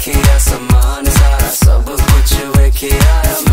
ویکھیا سامان سارا سب کچھ ویکھیا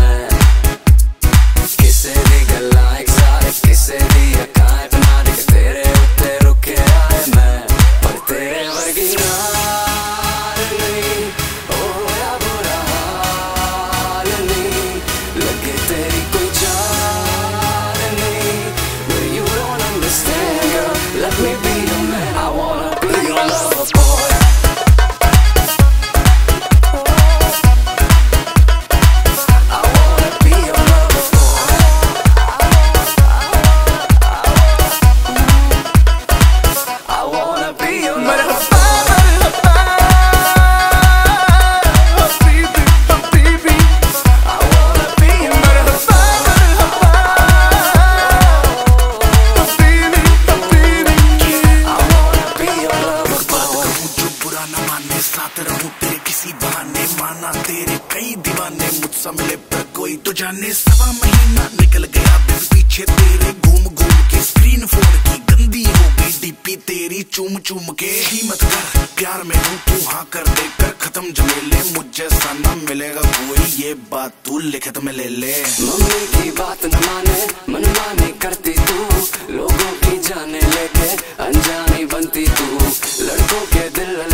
تجھے ساتھ رہوں تیرے کسی بہانے، مانا تیرے کئی دیوانے، مجھ سا ملے پر کوئی تو جانے۔ سوا مہینہ نکل گیا دن پیچھے تیرے، گھوم گھوم کے اسکرین فون کی گندی ہو گئی ڈی پی تیری چوم چوم کے۔ ہمت کر، پیار میں ہوں تو ہاں کر دے کر، ختم جمیلے مجھے سانا ملے گا کوئی یہ بات تو لکھت میں لے لے۔ ممی کی بات نہ مانے من مانی کرتی تو، لوگوں کی جانے لے کے انجانی بنتی تو۔ لڑکوں کے دل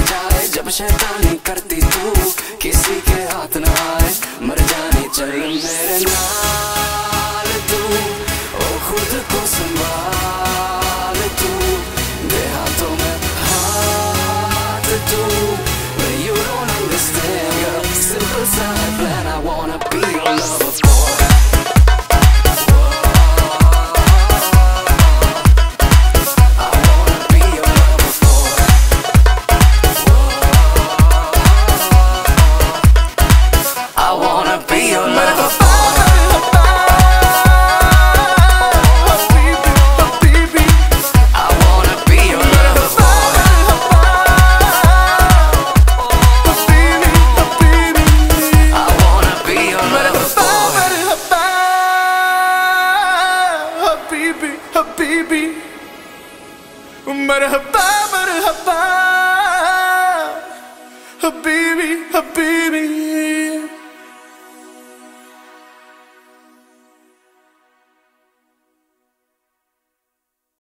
شیطانی کرتی تو کسی کے ہاتھ نہ آئے مر جانی چل میرے نام۔ مرحبا مرحبا